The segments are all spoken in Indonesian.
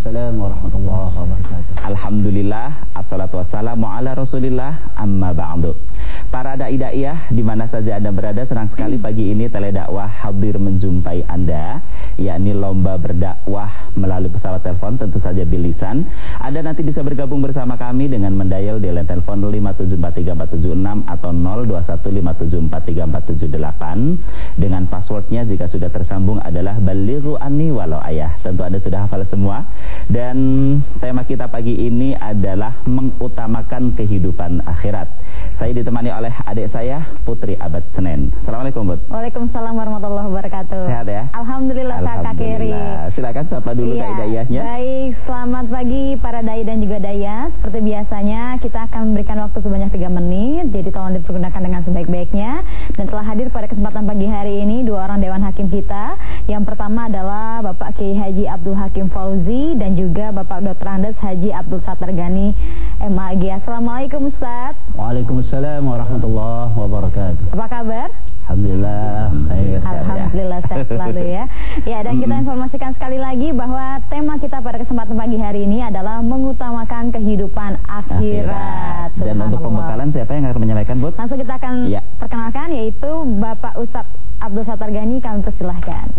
Waalaikumsalam warahmatullahi wabarakatuh. Alhamdulillah, assalatu wassalamu ala rasulillah, amma ba'du. Para da'i-da'iyah di mana saja Anda berada senang sekali pagi ini teledakwah hadir menjumpai Anda yakni lomba berdakwah melalui pesawat telepon tentu saja bilisan. Anda nanti bisa bergabung bersama kami dengan mendayal di line telepon 5743476 atau 0215743478 dengan passwordnya jika sudah tersambung adalah baliru ani walau ayah. Tentu Anda sudah hafal semua dan tema kita pagi ini adalah mengutamakan kehidupan akhirat. Saya ditemani oleh adik saya Putri Abad Senen. Assalamualaikum Bud. Waalaikumsalam warahmatullahi wabarakatuh. Sehat ya? Alhamdulillah, Kak Keri. Silakan sapa dulu iya. Kak Idayahnya. Baik, selamat pagi para dai dan juga daya. Seperti biasanya kita akan memberikan waktu sebanyak 3 menit. Jadi tolong dipergunakan dengan sebaik-baiknya. Dan telah hadir pada kesempatan pagi hari ini dua orang dewan hakim kita. Yang pertama adalah Bapak Kiai Haji Abdul Hakim Fauzi dan juga Bapak Dr. Andes Haji Abdul Satar Gani MAG. Assalamualaikum Ustaz. Waalaikumsalam warahmatullahi wabarakatuh. Apa kabar? Alhamdulillah, baik. Alhamdulillah sehat selalu ya. Ya dan kita informasikan sekali lagi bahwa tema kita pada kesempatan pagi hari ini adalah mengutamakan kehidupan akhirat. Dan untuk pembekalan siapa yang akan menyampaikan, Bud? Langsung kita akan Ya. perkenalkan yaitu Bapak Ustadz Abdul Satar Gani kami persilahkan.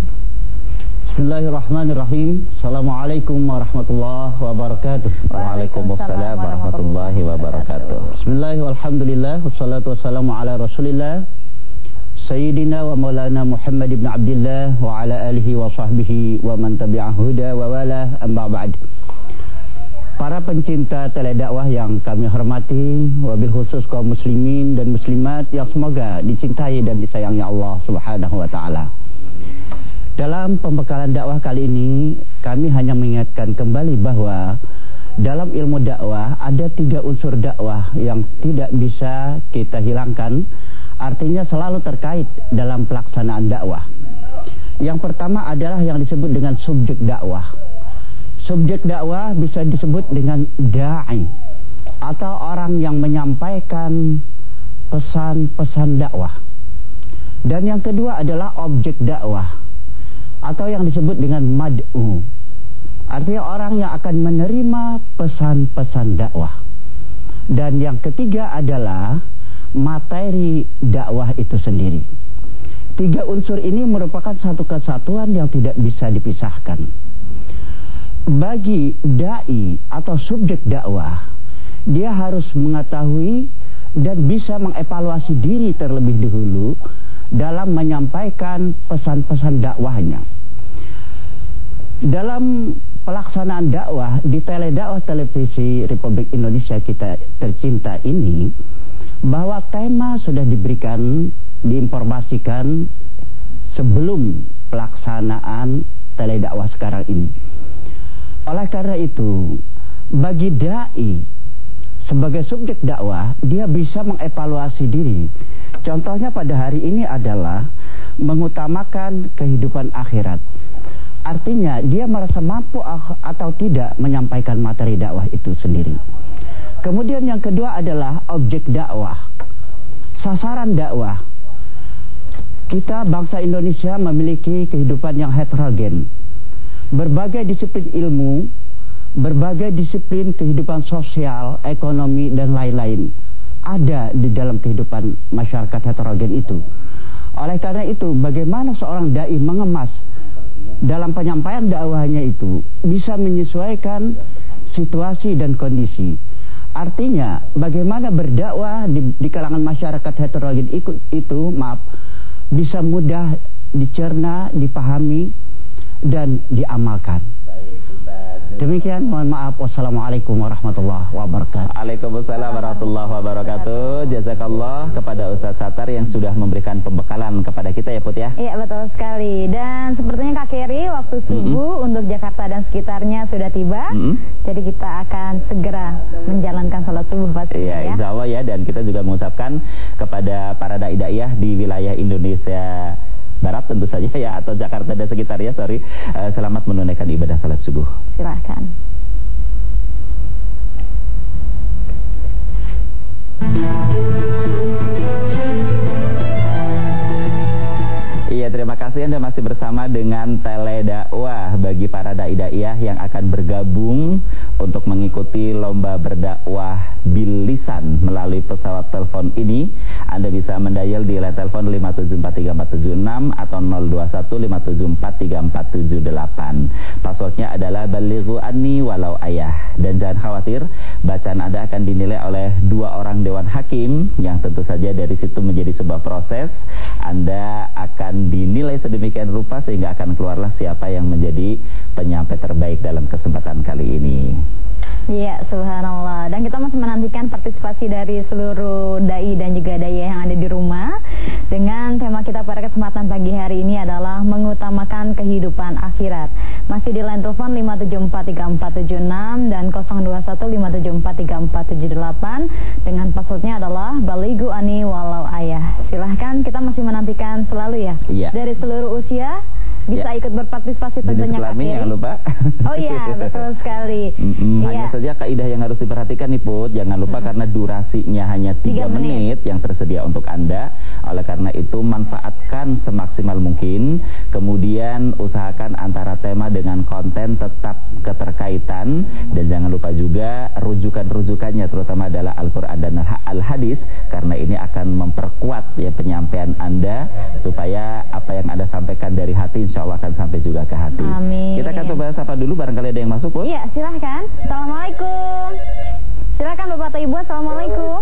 Bismillahirrahmanirrahim. Assalamualaikum warahmatullahi wabarakatuh. Waalaikumsalam warahmatullahi wabarakatuh. Bismillahirrahmanirrahim. Alhamdulillah wassalatu wassalamu ala Rasulillah Sayyidina wa Maulana Muhammad ibn Abdullah wa ala alihi wa sahbihi wa man tabi'ah huda wa wala amma ba'd. Para pencinta teledakwah yang kami hormati, wabil khusus kaum muslimin dan muslimat yang semoga dicintai dan disayangi Allah Subhanahu wa taala. Dalam pembekalan dakwah kali ini, kami hanya mengingatkan kembali bahwa dalam ilmu dakwah ada tiga unsur dakwah yang tidak bisa kita hilangkan, artinya selalu terkait dalam pelaksanaan dakwah. Yang pertama adalah yang disebut dengan subjek dakwah. Subjek dakwah bisa disebut dengan da'i atau orang yang menyampaikan pesan-pesan dakwah. Dan yang kedua adalah objek dakwah atau yang disebut dengan mad'u. Artinya orang yang akan menerima pesan-pesan dakwah. Dan yang ketiga adalah materi dakwah itu sendiri. Tiga unsur ini merupakan satu kesatuan yang tidak bisa dipisahkan. Bagi dai atau subjek dakwah, dia harus mengetahui dan bisa mengevaluasi diri terlebih dahulu dalam menyampaikan pesan-pesan dakwahnya. Dalam pelaksanaan dakwah di teledakwah televisi Republik Indonesia kita tercinta ini bahwa tema sudah diberikan diinformasikan sebelum pelaksanaan teledakwah sekarang ini. Oleh karena itu, bagi dai sebagai subjek dakwah, dia bisa mengevaluasi diri. Contohnya pada hari ini adalah mengutamakan kehidupan akhirat. Artinya dia merasa mampu atau tidak menyampaikan materi dakwah itu sendiri. Kemudian yang kedua adalah objek dakwah. Sasaran dakwah. Kita bangsa Indonesia memiliki kehidupan yang heterogen. Berbagai disiplin ilmu, berbagai disiplin kehidupan sosial, ekonomi dan lain-lain ada di dalam kehidupan masyarakat heterogen itu. Oleh karena itu, bagaimana seorang dai mengemas dalam penyampaian dakwahnya itu bisa menyesuaikan situasi dan kondisi. Artinya, bagaimana berdakwah di, di kalangan masyarakat heterogen itu, itu, maaf, bisa mudah dicerna, dipahami, dan diamalkan. Demikian mohon maaf wassalamualaikum warahmatullahi wabarakatuh. Waalaikumsalam warahmatullahi wabarakatuh. Jazakallah kepada Ustaz Satar yang sudah memberikan pembekalan kepada kita ya Put ya. Iya betul sekali. Dan sepertinya Kak Keri waktu subuh mm -hmm. untuk Jakarta dan sekitarnya sudah tiba. Mm -hmm. Jadi kita akan segera menjalankan sholat subuh pasti Iya, ya. insya Allah ya dan kita juga mengucapkan kepada para dai daiyah di wilayah Indonesia Barat tentu saja ya atau Jakarta dan sekitarnya sorry uh, selamat menunaikan ibadah salat subuh. Silahkan. Kasih Anda masih bersama dengan Tele Dakwah bagi para dai daiyah yang akan bergabung untuk mengikuti lomba berdakwah bilisan melalui pesawat telepon ini. Anda bisa mendayal di line telepon 5743476 atau 0215743478. Passwordnya adalah balighu anni walau ayah. Dan jangan khawatir, bacaan Anda akan dinilai oleh dua orang dewan hakim yang tentu saja dari situ menjadi sebuah proses. Anda akan dinilai sedemikian rupa sehingga akan keluarlah siapa yang menjadi penyampai terbaik dalam kesempatan kali ini. Iya, subhanallah. Dan kita masih menantikan partisipasi dari seluruh dai dan juga daya yang ada di rumah. Dengan tema kita pada kesempatan pagi hari ini adalah mengutamakan kehidupan akhirat. Masih di line telepon 5743476 dan 0215743478 dengan passwordnya adalah Baligu Ani Walau Ayah. Silahkan kita masih menantikan selalu ya. Iya. Dari seluruh usia bisa ya. ikut berpartisipasi tentunya Jenis kelamin jangan lupa. Oh iya, betul sekali. Mm -mm, iya. Hanya saja kaidah yang harus diperhatikan nih Put, jangan lupa hmm. karena durasinya hanya 3 menit. menit yang tersedia untuk Anda. Oleh karena itu manfaatkan semaksimal mungkin. Kemudian usahakan antara tema dengan konten tetap keterkaitan dan jangan lupa juga rujukan-rujukannya terutama adalah Al-Qur'an dan Al-Hadis karena ini akan memperkuat ya penyampaian Anda supaya apa yang Anda sampaikan dari hati insya Allah akan sampai juga ke hati. Amin. Kita akan coba sapa dulu barangkali ada yang masuk, Bu. Iya, silahkan. Assalamualaikum. Silahkan Bapak atau Ibu, Assalamualaikum.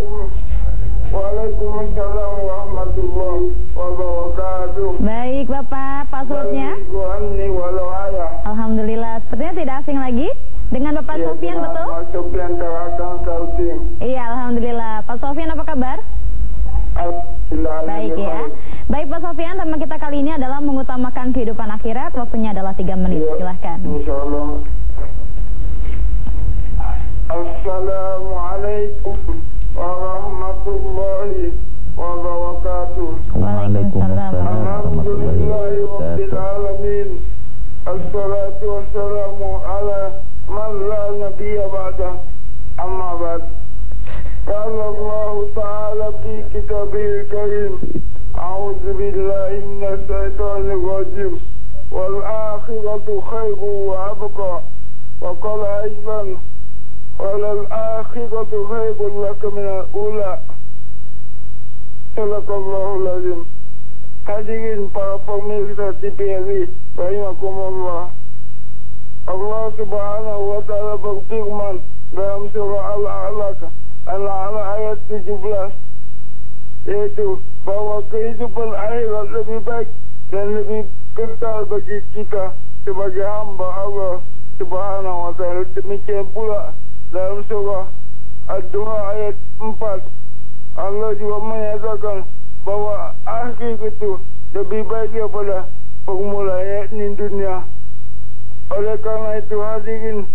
Waalaikumsalam warahmatullahi wabarakatuh. Baik Bapak, passwordnya? Alhamdulillah, sepertinya tidak asing lagi dengan Bapak ya, Sofian betul? Pak Sofian Iya, Alhamdulillah. Pak Sofian apa kabar? Baik ya. Baik Pak Sofian, tema kita kali ini adalah mengutamakan kehidupan akhirat. Waktunya adalah 3 menit. Ya, Silahkan. Assalamualaikum warahmatullahi wabarakatuh. Waalaikumsalam warahmatullahi wabarakatuh. Assalatu wassalamu ala man la nabiyya ba'da. Amma ba'd. قال الله تعالى في كتابه الكريم أعوذ بالله من الشيطان الرجيم والآخرة خير وأبقى وقال أيضا وللآخرة خير لك من الأولى صدق الله العظيم Hadirin para pemirsa TVRI Rahimakumullah Allah subhanahu wa ta'ala berfirman dalam surah Al-A'laq Al-A'la ayat 17 yaitu bahwa kehidupan akhirat lebih baik dan lebih kekal bagi kita sebagai hamba Allah Subhanahu wa taala. Demikian pula dalam surah Ad-Duha ayat 4 Allah juga menyatakan bahwa akhir itu lebih baik daripada permulaan ini dunia. Oleh karena itu hadirin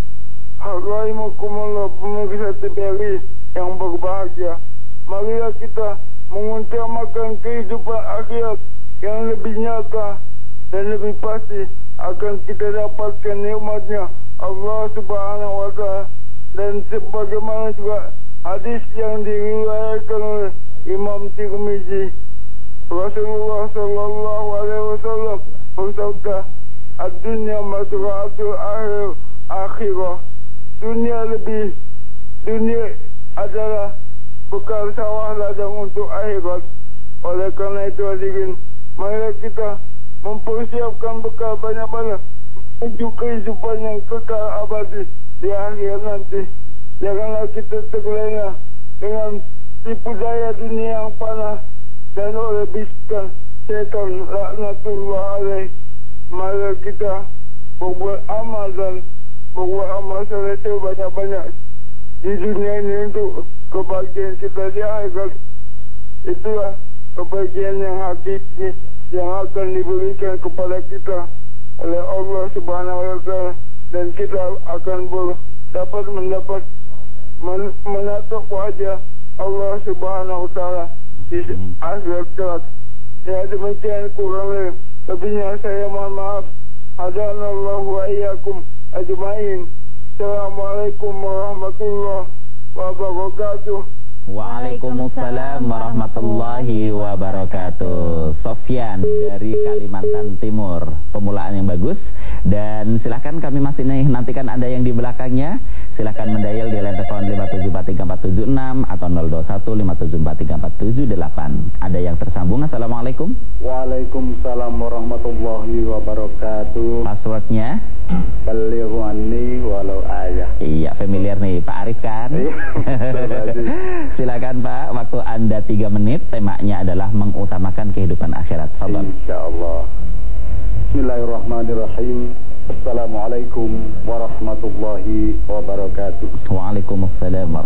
Rahimakumullah pemirsa TVRI yang berbahagia. Marilah kita mengutamakan kehidupan akhirat yang lebih nyata dan lebih pasti akan kita dapatkan nikmatnya Allah Subhanahu wa taala dan sebagaimana juga hadis yang diriwayatkan oleh Imam Tirmizi Rasulullah sallallahu alaihi wasallam bersabda ad-dunya mazra'atul akhir akhirah dunia lebih dunia adalah bekal sawah ladang untuk akhirat. Oleh karena itu hadirin, mari kita mempersiapkan bekal banyak-banyak menuju kehidupan yang kekal abadi di akhir nanti. Janganlah kita terlena dengan tipu daya dunia yang panah dan oleh bisikan setan laknatullah alaih. Mari kita berbuat amal dan berbuat amal soleh banyak-banyak di dunia ini untuk kebahagiaan kita di akhirat. Itulah kebahagiaan yang hakiki yang akan diberikan kepada kita oleh Allah Subhanahu wa taala dan kita akan ber, dapat mendapat men, menatap wajah Allah Subhanahu wa taala di akhirat kelak. Ya demikian kurang lebih lebihnya saya mohon maaf. Hadanallahu wa iyyakum ajma'in. Assalamualaikum warahmatullahi wabarakatuh. Waalaikumsalam warahmatullahi wabarakatuh. Sofyan dari Kalimantan Timur. Pemulaan yang bagus dan silahkan kami masih nantikan Anda yang di belakangnya. Silahkan mendayal di line telepon 5743476 atau 0215743478. Ada yang tersambung. Assalamualaikum. Waalaikumsalam warahmatullahi wabarakatuh. Passwordnya? Balighu anni walau ayah. Iya, familiar nih Pak Arif kan? Iya, Silakan Pak, waktu Anda 3 menit. Temanya adalah mengutamakan kehidupan akhirat. Fadal. Insyaallah. Bismillahirrahmanirrahim. Assalamualaikum warahmatullahi wabarakatuh. Waalaikumsalam wa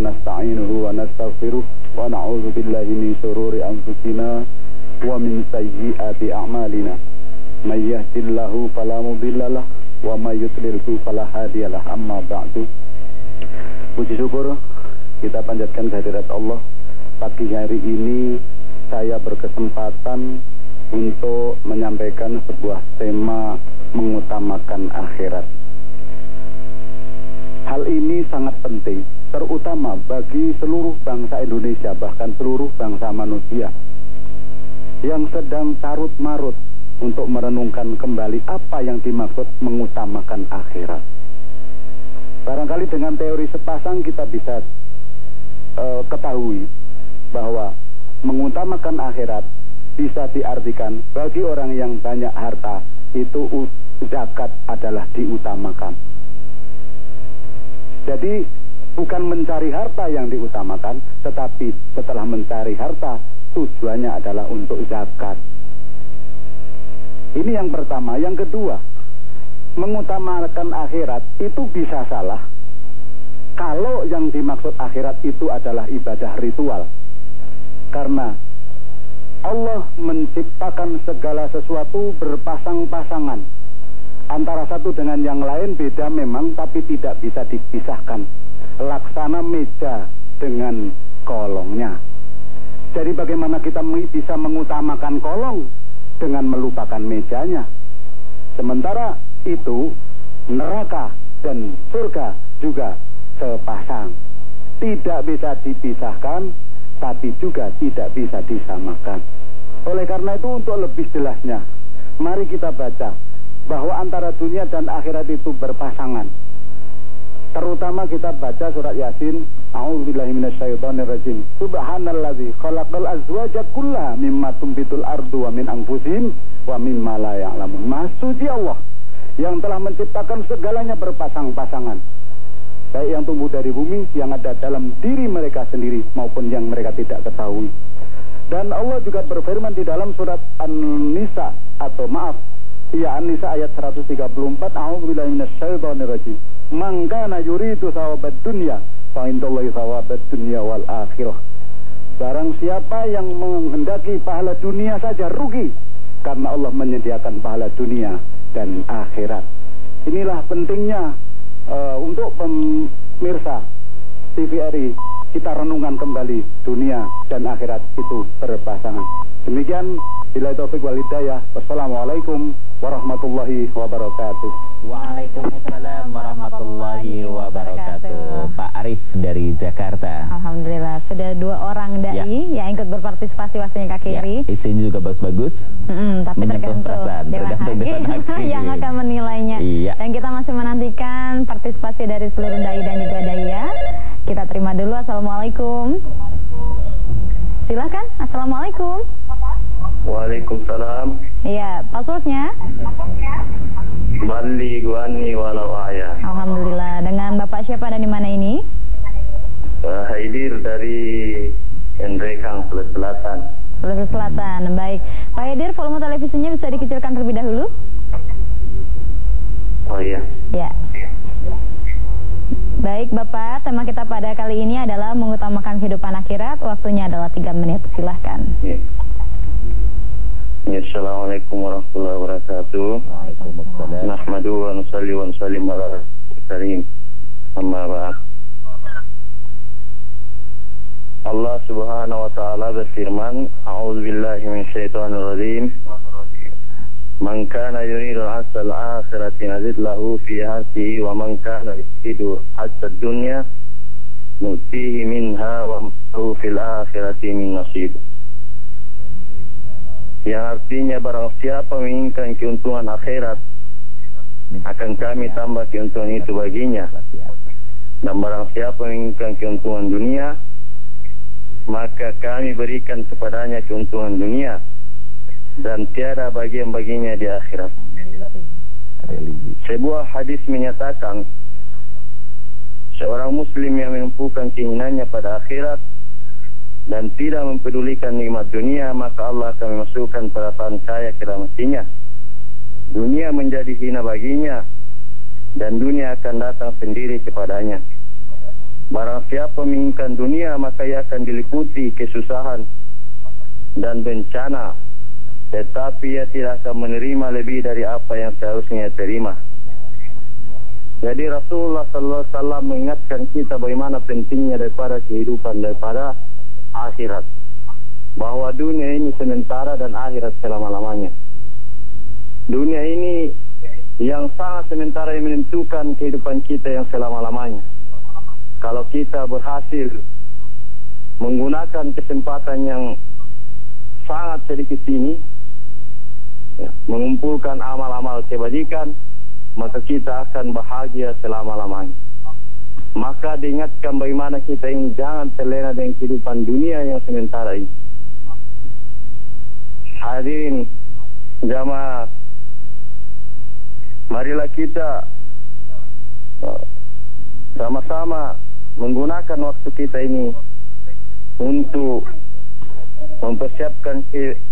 nasta'inuhu wa nastaghfiruh wa na'udzu billahi min shururi anfusina wa min sayyiati a'malina. May yahdihillahu fala mudhillalah wa may yudlilhu fala hadiyalah. Amma ba'du. Puji syukur kita panjatkan kehadirat Allah. Pagi hari ini saya berkesempatan untuk menyampaikan sebuah tema mengutamakan akhirat. Hal ini sangat penting, terutama bagi seluruh bangsa Indonesia, bahkan seluruh bangsa manusia yang sedang carut marut untuk merenungkan kembali apa yang dimaksud mengutamakan akhirat. Barangkali dengan teori sepasang kita bisa uh, ketahui bahwa mengutamakan akhirat bisa diartikan bagi orang yang banyak harta itu zakat adalah diutamakan. Jadi bukan mencari harta yang diutamakan, tetapi setelah mencari harta tujuannya adalah untuk zakat. Ini yang pertama. Yang kedua, mengutamakan akhirat itu bisa salah kalau yang dimaksud akhirat itu adalah ibadah ritual. Karena Allah menciptakan segala sesuatu berpasang-pasangan. Antara satu dengan yang lain beda memang tapi tidak bisa dipisahkan. Laksana meja dengan kolongnya. Jadi bagaimana kita bisa mengutamakan kolong dengan melupakan mejanya. Sementara itu neraka dan surga juga sepasang. Tidak bisa dipisahkan tapi juga tidak bisa disamakan. Oleh karena itu untuk lebih jelasnya, mari kita baca bahwa antara dunia dan akhirat itu berpasangan. Terutama kita baca surat Yasin, A'udzubillahi minasyaitonirrajim. Subhanalladzi khalaqal azwaja kullaha mimma tumbitul ardu wa min anfusihim wa mimma la ya'lamun. Maha Allah yang telah menciptakan segalanya berpasang-pasangan baik yang tumbuh dari bumi, yang ada dalam diri mereka sendiri maupun yang mereka tidak ketahui. Dan Allah juga berfirman di dalam surat An-Nisa atau maaf, ya An-Nisa ayat 134, A'udzubillahi minasyaitonirrajim. Man kana yuridu thawabad dunya, fa indallahi thawabad dunya wal akhirah. Barang siapa yang menghendaki pahala dunia saja rugi karena Allah menyediakan pahala dunia dan akhirat. Inilah pentingnya uh, untuk pemirsa TVRI kita renungkan kembali dunia dan akhirat itu berpasangan. Demikian bila taufik wal hidayah. Wassalamualaikum warahmatullahi wabarakatuh. Waalaikumsalam warahmatullahi wabarakatuh. Pak Arif dari Jakarta. Alhamdulillah sudah dua orang dai ya. yang ikut berpartisipasi waktunya Kak Kiri. Ya, isinya juga bagus-bagus. Mm tapi tergantung perasaan, tergantung yang akan menilainya. Iya. Dan kita masih menantikan partisipasi dari seluruh dai dan juga daya. Kita terima dulu. Assalamualaikum. Silakan. Assalamualaikum. Waalaikumsalam. Iya, passwordnya? Bali guani walau ayah. Alhamdulillah. Dengan Bapak siapa dan di mana ini? Uh, Haidir dari Endrekang, Sulawesi Selatan. Sulawesi Selatan. Baik. Pak Haidir, volume televisinya bisa dikecilkan terlebih dahulu? Oh iya. Ya. Baik Bapak, tema kita pada kali ini adalah mengutamakan kehidupan akhirat. Waktunya adalah 3 menit, silahkan. Ya. Ya, Assalamualaikum warahmatullahi wabarakatuh. Waalaikumsalam. Nahmadu wa nusalli wa nusallim ala karim. Amma ba'd. Allah Subhanahu wa taala berfirman, "A'udzu billahi minasyaitonir rajim." Man kana yuridu al-asal akhirati nazid lahu fi hasihi wa man kana yuridu hatta dunya nutihi minha wa mahu fil akhirati min nasib yang artinya barang siapa menginginkan keuntungan akhirat akan kami tambah keuntungan itu baginya. Dan barang siapa menginginkan keuntungan dunia maka kami berikan kepadanya keuntungan dunia. Dan tiada bagian baginya di akhirat. Sebuah hadis menyatakan seorang muslim yang mengumpulkan keinginannya pada akhirat dan tidak mempedulikan nikmat dunia maka Allah akan memasukkan perasaan saya ke dalam hatinya. Dunia menjadi hina baginya dan dunia akan datang sendiri kepadanya. Barang siapa menginginkan dunia maka ia akan diliputi kesusahan dan bencana tetapi ia tidak akan menerima lebih dari apa yang seharusnya terima. Jadi Rasulullah Sallallahu Alaihi Wasallam mengingatkan kita bagaimana pentingnya daripada kehidupan daripada akhirat. Bahwa dunia ini sementara dan akhirat selama-lamanya. Dunia ini yang sangat sementara yang menentukan kehidupan kita yang selama-lamanya. Kalau kita berhasil menggunakan kesempatan yang sangat sedikit ini, ya, mengumpulkan amal-amal kebajikan, maka kita akan bahagia selama-lamanya maka diingatkan bagaimana kita ini jangan terlena dengan kehidupan dunia yang sementara ini. Hadirin jamaah, marilah kita uh, sama-sama menggunakan waktu kita ini untuk mempersiapkan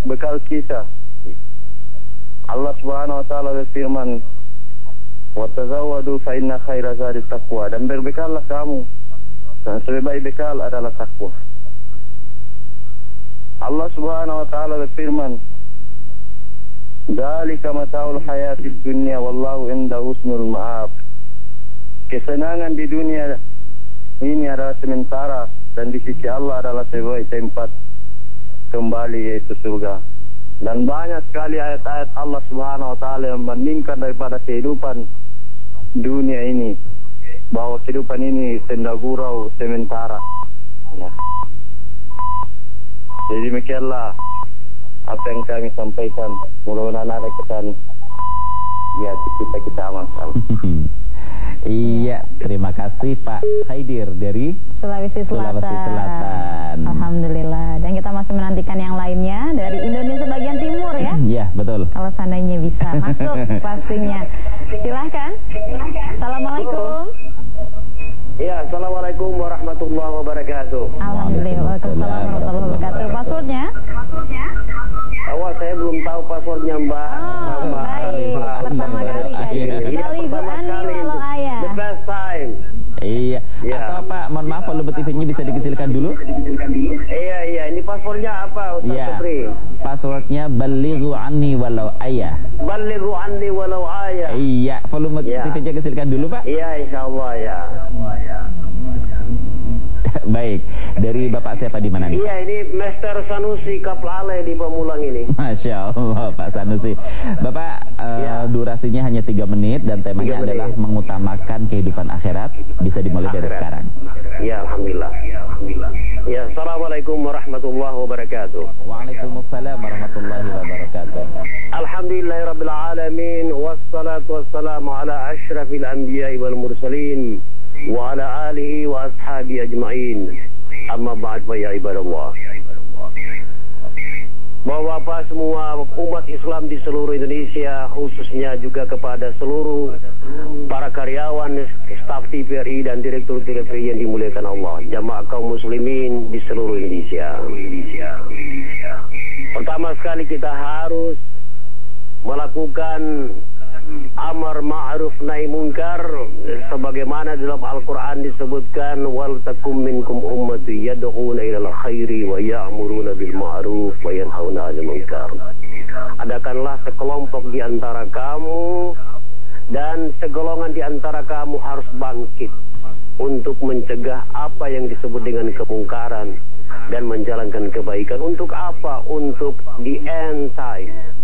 bekal kita. Allah Subhanahu wa taala berfirman, Watazawadu fa inna khaira zadi taqwa dan berbekallah kamu dan sebaik bekal adalah takwa. Allah Subhanahu wa taala berfirman, "Dzalika mataul hayatid dunya wallahu inda husnul ma'ab." Kesenangan di dunia ini adalah sementara dan di sisi Allah adalah sebaik tempat kembali yaitu surga. Dan banyak sekali ayat-ayat Allah Subhanahu wa taala yang membandingkan daripada kehidupan dunia ini bahwa kehidupan ini senda gurau sementara ya. jadi demikianlah apa yang kami sampaikan mudah-mudahan ada kesan hati kita kita aman Iya, terima kasih Pak Haidir dari Sulawesi Selatan. Sulawesi Selatan. Alhamdulillah. Kita masih menantikan yang lainnya dari Indonesia bagian timur ya. Iya, betul. Kalau seandainya bisa masuk pastinya. Silahkan. Assalamualaikum. Iya, Assalamualaikum warahmatullahi wabarakatuh. Alhamdulillah. Waalaikumsalam warahmatullahi wabarakatuh. Passwordnya? Awal saya belum tahu passwordnya Mbak. Oh, baik. Pertama kali. Baligu Andi walau ayah. The first time. Iya. Iya. Atau Pak, mohon maaf volume TV-nya bisa dikecilkan dulu? Iya, iya. Ini passwordnya apa Ustaz Iya. Supri? Passwordnya balighu anni walau ayah. Balighu anni walau ayah. Iya, volume Iya. TV-nya kecilkan dulu Pak. Iya, insyaallah ya. Baik, dari Bapak siapa di mana nih? Iya, ini Master Sanusi Kaplale di Pemulang ini. Masya Allah Pak Sanusi Bapak Ya. durasinya hanya tiga menit Dan temanya menit. adalah mengutamakan kehidupan akhirat Bisa dimulai dari Akhirat. sekarang Ya, alhamdulillah. Ya, Assalamualaikum warahmatullahi wabarakatuh. Waalaikumsalam warahmatullahi wabarakatuh Alhamdulillahirabbil alamin wassalatu wassalamu ala asyrafil anbiya'i wal mursalin alihi wa ashabi ajmain. Amma ba'd fa ya ibadallah. Bapak-bapak semua umat Islam di seluruh Indonesia khususnya juga kepada seluruh para karyawan staf TVRI dan direktur TVRI yang dimuliakan Allah jamaah kaum muslimin di seluruh Indonesia pertama sekali kita harus melakukan amar ma'ruf nahi munkar sebagaimana dalam Al-Qur'an disebutkan wal takum minkum ummati yad'una ilal khairi wa ya'muruna bil ma'ruf wa yanhauna 'anil munkar. Adakanlah sekelompok di antara kamu dan segolongan di antara kamu harus bangkit untuk mencegah apa yang disebut dengan kemungkaran dan menjalankan kebaikan. Untuk apa? Untuk di end time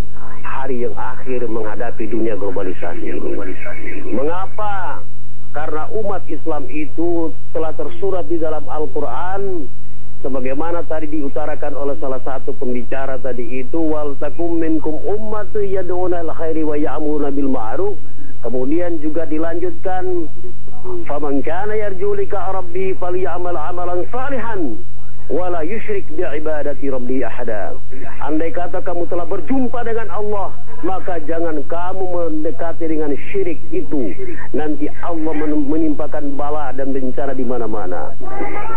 hari yang akhir menghadapi dunia globalisasi. Ini. Mengapa? Karena umat Islam itu telah tersurat di dalam Al-Quran sebagaimana tadi diutarakan oleh salah satu pembicara tadi itu wal takum minkum ummatu yad'una al khairi wa ya'muruna bil ma'ruf. Kemudian juga dilanjutkan faman kana yarju lika rabbi falyamal amalan salihan wala yusyrik bi ibadati rabbi ahada. Andai kata kamu telah berjumpa dengan Allah, maka jangan kamu mendekati dengan syirik itu. Nanti Allah menimpakan bala dan bencana di mana-mana.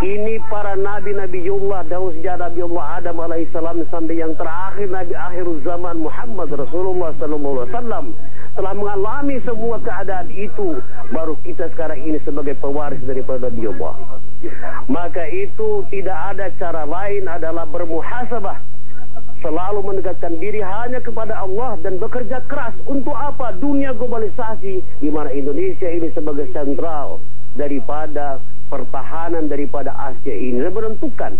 Ini para nabi Nabi Allah, daun sejarah Nabi Allah Adam alaihissalam sampai yang terakhir Nabi akhir zaman Muhammad Rasulullah sallallahu alaihi wasallam telah mengalami semua keadaan itu baru kita sekarang ini sebagai pewaris daripada Nabi Allah. Maka itu tidak ada cara lain adalah bermuhasabah. Selalu mendekatkan diri hanya kepada Allah dan bekerja keras untuk apa? Dunia globalisasi di mana Indonesia ini sebagai sentral daripada pertahanan daripada Asia ini dan menentukan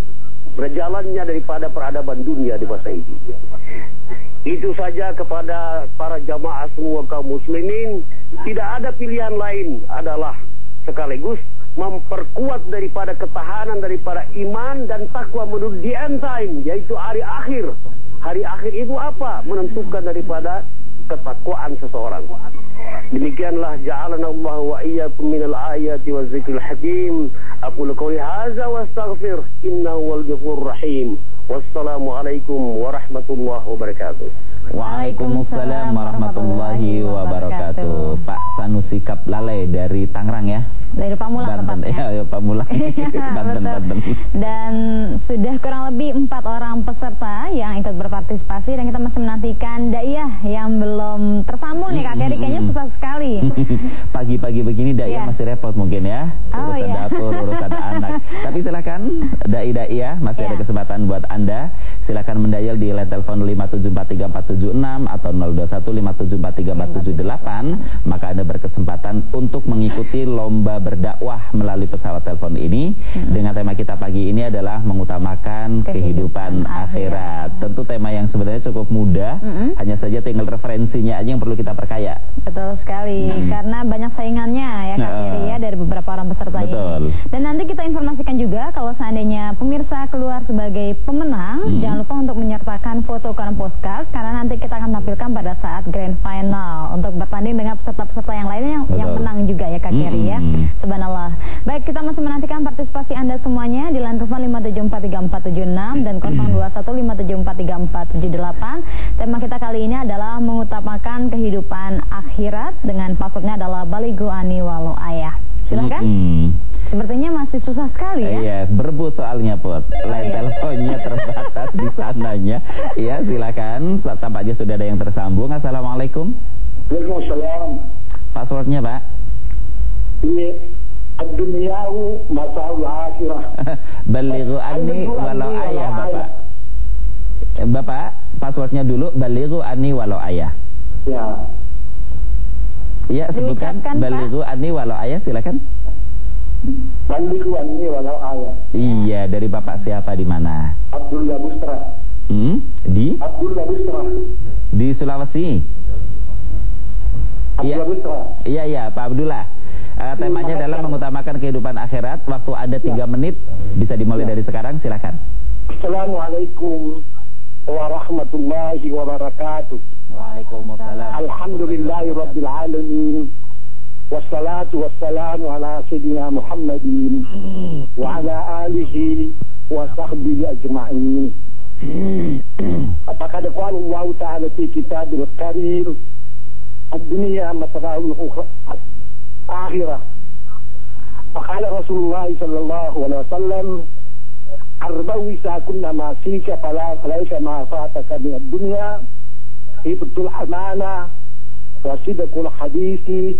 berjalannya daripada peradaban dunia di masa ini. Itu saja kepada para jamaah semua kaum muslimin, tidak ada pilihan lain adalah sekaligus memperkuat daripada ketahanan daripada iman dan takwa menuju di end time yaitu hari akhir. Hari akhir itu apa? Menentukan daripada ketakwaan seseorang. Demikianlah ja'alana Allah wa iyyakum minal ayati wa zikril hakim. Aku qouli hadza wa astaghfir innahu wal ghafurur rahim. Wassalamualaikum warahmatullahi wabarakatuh. Waalaikumsalam warahmatullahi wabarakatuh. Pak Sanusi Kaplale dari Tangerang ya. Dari Pamulang Banten, ya, ya Pamulang. Banten, Banten. Dan sudah kurang lebih empat orang peserta yang ikut berpartisipasi dan kita masih menantikan Dayah yang belum tersambung nih Kak Keri, kayaknya susah sekali. Pagi-pagi begini Dayah yeah. masih repot mungkin ya. Oh, urusan iya. dapur, urusan anak. Tapi silakan Dai-Dai ya, masih yeah. ada kesempatan buat Anda. Silakan mendayal di line telepon 5743476 atau 0215743478. Maka Anda berkesempatan untuk mengikuti lomba berdakwah melalui pesawat telepon ini hmm. dengan tema kita pagi ini adalah mengutamakan kehidupan, kehidupan akhirat. akhirat. Tentu tema yang sebenarnya cukup mudah, hmm. hanya saja tinggal referensinya aja yang perlu kita perkaya. Betul sekali, hmm. karena banyak saingannya ya Kak Dan nanti kita informasikan juga kalau seandainya pemirsa keluar sebagai pemenang, hmm. jangan lupa untuk menyertakan foto koran postcard karena nanti kita akan tampilkan pada saat grand final untuk bertanding dengan peserta-peserta yang lainnya yang, yang menang juga ya Kak Keri ya. Hmm. Subhanallah. Baik, kita masih menantikan partisipasi Anda semuanya di line telepon 5743476 dan 0215743478. Tema kita kali ini adalah mengutamakan kehidupan akhirat dengan passwordnya adalah Baligu Ani Walau Ayah. Silakan. Hmm. Sepertinya masih susah sekali ya. Iya, berebut soalnya, Pot. Line iya. teleponnya terbatas di sananya. Iya, silakan. Tampaknya sudah ada yang tersambung. Assalamualaikum. Waalaikumsalam. Passwordnya, Pak? Iya. Ad-dunyahu masaul akhirah. Balighu anni walau ayah, Bapak. Eh, Bapak, passwordnya dulu balighu anni walau ayah. Ya. Iya, sebutkan balighu anni walau ayah, silakan. Balighu anni walau ayah. Iya, dari Bapak siapa di mana? Abdullah Bustra. Hmm? Di? Abdullah Bustra. Di Sulawesi. Iya, iya, iya, Pak Abdullah. Uh, temanya adalah mengutamakan kehidupan akhirat. Waktu ada tiga ya. menit, bisa dimulai ya. dari sekarang. Silakan. Assalamualaikum ورحمة الله وبركاته. وعليكم السلام. الحمد لله رب العالمين والصلاة والسلام على سيدنا محمد وعلى آله وصحبه أجمعين. فقد قال الله تعالى في كتاب القرير الدنيا متاع الأخرى آخرة فقال رسول الله صلى الله عليه وسلم arba'u isa kunna ma fika fala falaika ma fataka min ad-dunya. Hibtul amana wa sidqul hadisi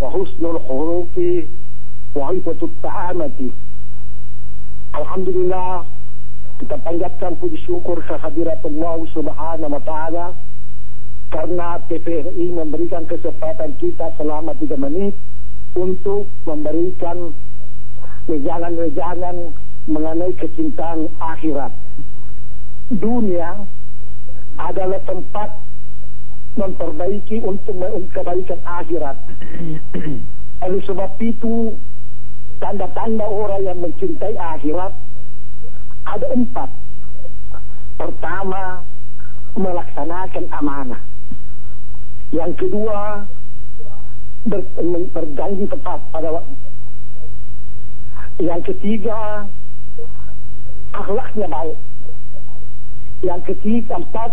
wa husnul khuruqi wa ifatut ta'amati. Alhamdulillah kita panjatkan puji syukur kehadirat Allah Subhanahu wa taala karena TVRI memberikan kesempatan kita selama tiga menit untuk memberikan wejangan-wejangan mengenai kecintaan akhirat. Dunia adalah tempat memperbaiki untuk kebaikan akhirat. Oleh sebab itu, tanda-tanda orang yang mencintai akhirat ada empat. Pertama, melaksanakan amanah. Yang kedua, ber, berjanji tepat pada waktu. Yang ketiga, akhlaknya baik. Yang ketiga, empat,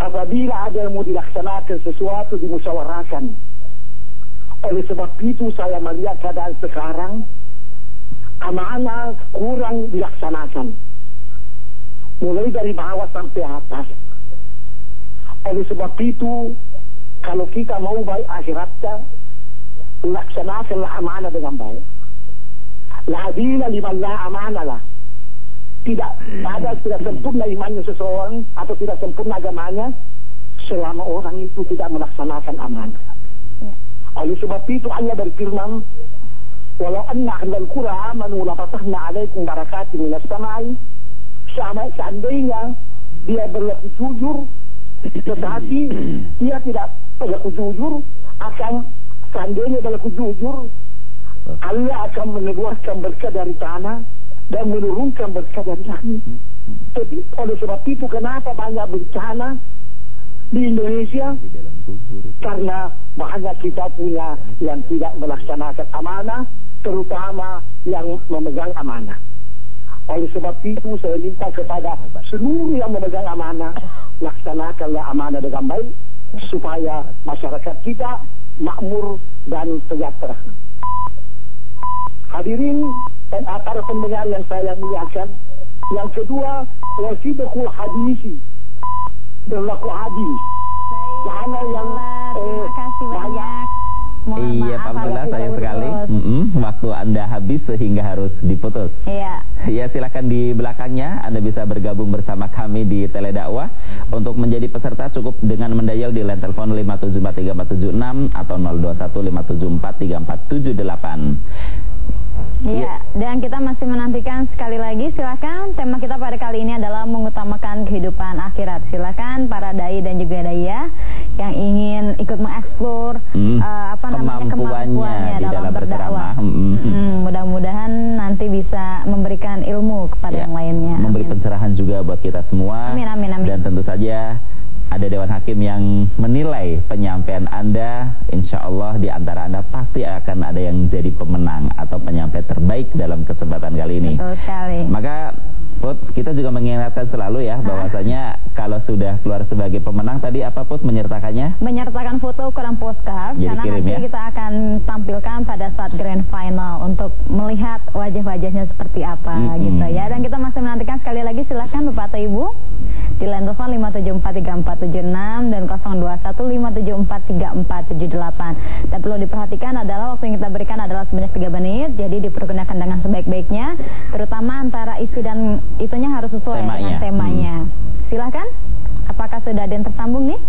apabila ada yang mau dilaksanakan sesuatu dimusyawarahkan. Oleh sebab itu saya melihat keadaan sekarang amanah kurang dilaksanakan. Mulai dari bawah sampai atas. Oleh sebab itu kalau kita mau baik akhiratnya laksanakanlah amanah dengan baik. La dina liman la amanah lah. Tidak ada tidak sempurna imannya seseorang atau tidak sempurna agamanya selama orang itu tidak melaksanakan amanah. Oleh sebab itu Allah berfirman, "Walau anna ahlal qura amanu la fatahna 'alaikum barakatin minas samai." Sama seandainya dia berlaku jujur, tetapi dia tidak berlaku jujur, akan seandainya berlaku jujur, Allah akan meneluarkan berkah dari tanah dan menurunkan berkah dari langit. Jadi oleh sebab itu kenapa banyak bencana di Indonesia? Karena banyak kita punya yang tidak melaksanakan amanah, terutama yang memegang amanah. Oleh sebab itu saya minta kepada seluruh yang memegang amanah, laksanakanlah amanah dengan baik, supaya masyarakat kita makmur dan sejahtera. Hadirin dan para pendengar yang saya muliakan, yang kedua, wasidqul hadisi, berlaku hadis. Mana yang Terima kasih banyak. Mohon Iya, Pak Abdullah sayang sekali. putus. Mm-mm, waktu Anda habis sehingga harus diputus. Iya. Ya silakan di belakangnya Anda bisa bergabung bersama kami di Teledakwah Untuk menjadi peserta cukup dengan mendayal di line telepon 5743476 atau 0215743478 Iya, dan kita masih menantikan sekali lagi silakan tema kita pada kali ini adalah mengutamakan kehidupan akhirat. Silakan para dai dan juga daya yang ingin ikut mengeksplor Hmm, eh, apa namanya kemampuannya kemampuannya di dalam, dalam berdakwah. berceramah. Hmm. Mm-mm, Mudah-mudahan nanti bisa memberikan ilmu kepada Ya, yang lainnya. Memberi Amin. pencerahan juga buat kita semua Amin, amin, amin. Dan tentu saja ada Dewan Hakim yang menilai penyampaian Anda Insya Allah di antara Anda pasti akan ada yang jadi pemenang Atau penyampai terbaik dalam kesempatan kali ini Betul sekali. Maka Put, kita juga mengingatkan selalu ya bahwasanya kalau sudah keluar sebagai pemenang tadi apa Put menyertakannya? menyertakan foto ukuran postcard Jadi karena kirim nanti ya. kita akan tampilkan pada saat grand final untuk melihat wajah-wajahnya seperti apa Mm-mm. gitu ya dan kita masih menantikan sekali lagi silakan Bapak atau Ibu di line telepon 5743476 dan 0215743478 dan perlu diperhatikan adalah waktu yang kita berikan adalah sebanyak 3 menit jadi dipergunakan dengan sebaik-baiknya terutama antara isi dan itunya harus sesuai Temanya. dengan temanya. Silahkan apakah sudah ada yang tersambung nih